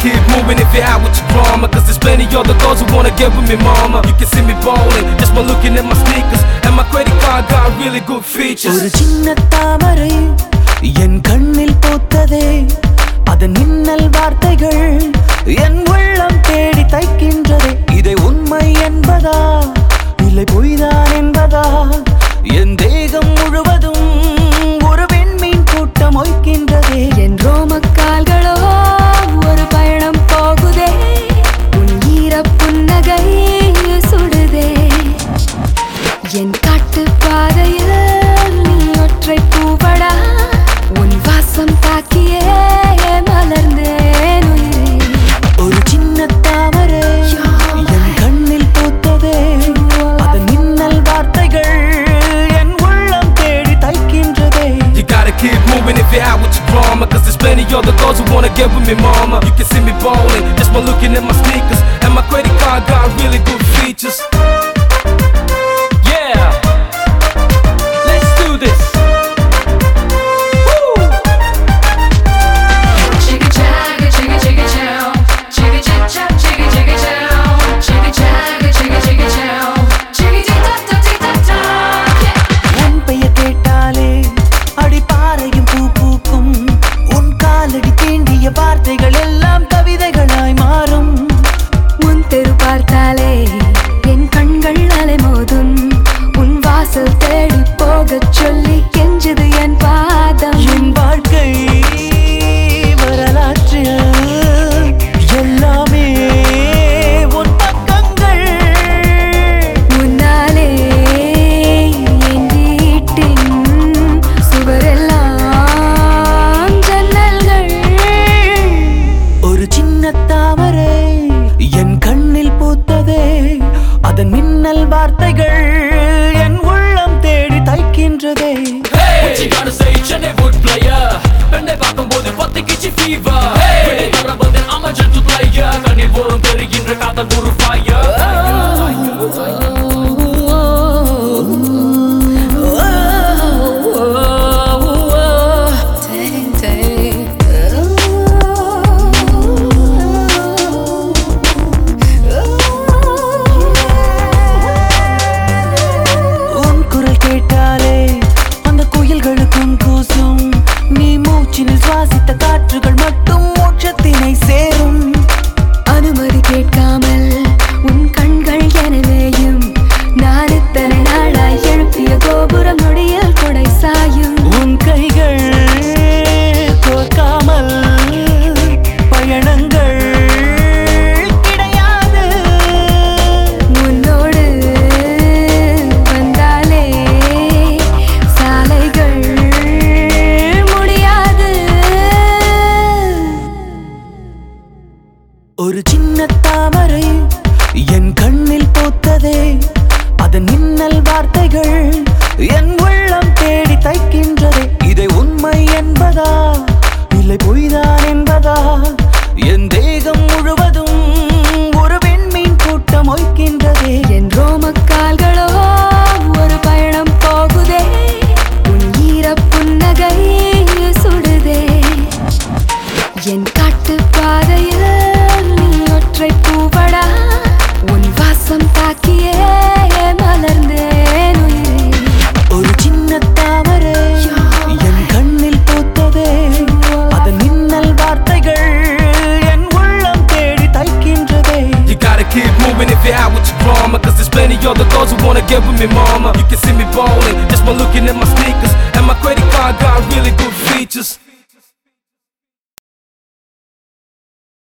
keep moving if you're out with your drama Cause there's plenty other girls who wanna get with me mama. You can see me ballin' just by looking at my sneakers. And my credit card got really good features. என் கண்ணில் போத்ததே அதன் drama Cause there's plenty other girls who wanna get with me mama. You can see me ballin', just by looking at my sneakers. And my credit card got really good features. viva. ஒரு சின்ன தாமரை என் கண்ணில் பூத்ததே. அதன் மின்னல் வார்த்தைகள் என் with me mama. You can see me ballin', just by looking at my sneakers And my credit card got really good features.